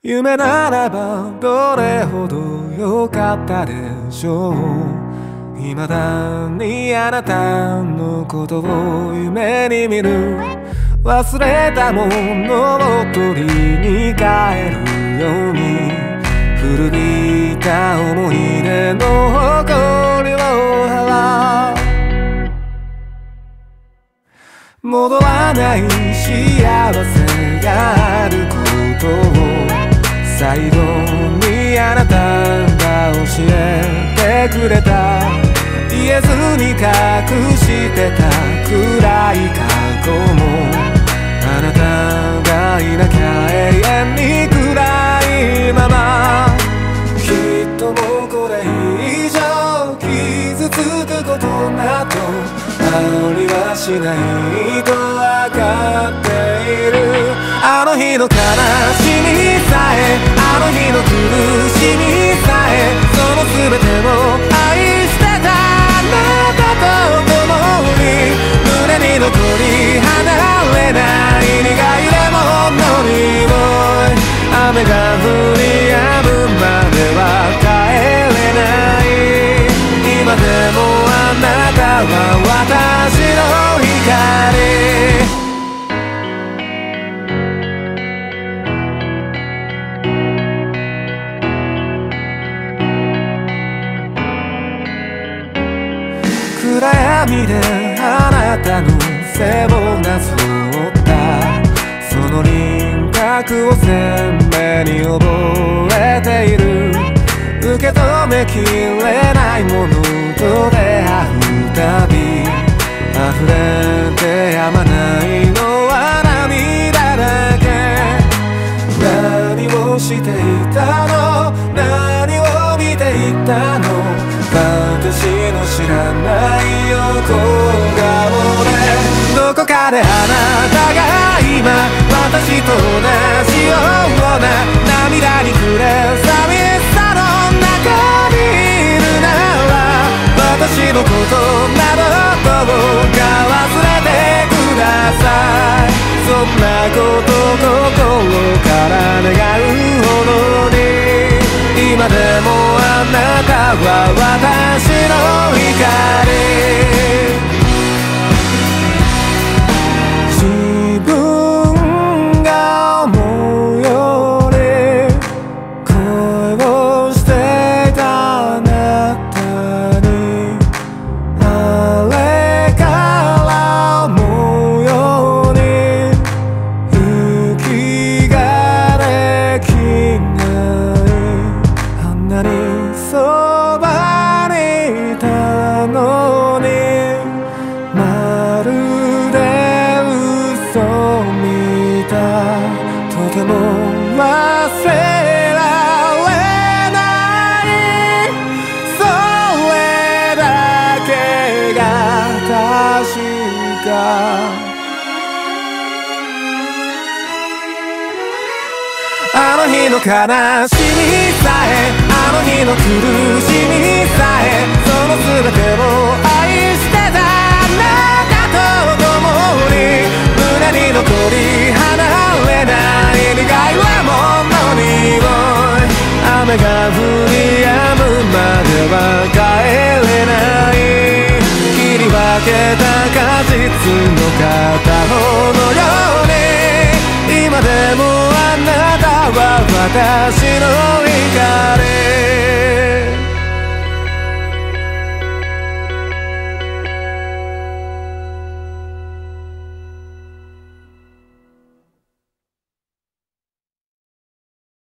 夢ならばどれほど良かったでしょう未だにあなたのことを夢に見る。忘れたものを取りに帰るように。古びた思い出の誇りを払う。戻らない幸せがあることを。最後にあなたが教えてくれた言えずに隠してた暗い過去もあなたがいなきゃ永遠に暗いままきっともうこれ以上傷つくことなどありはしないとわかっているあの日の悲しみえあの日の苦しみ暗闇であなたの背をなぞったその輪郭を鮮明に覚えている受け止めきれないものと出会うたび溢れてやまないのは涙だけ何をしていたの何を見ていたの。らない横顔でどこかであなたが今私と同じような涙に暮れ寂しさの中にいるなら私のことなどどうか忘れてください。そんなこと心から願うほどに今でもあなたは私。とても忘れられないそれだけが確か。あの日の悲しみさえあの日の苦しみさえその全てけた果実の片方のように。今でもあなたは私の光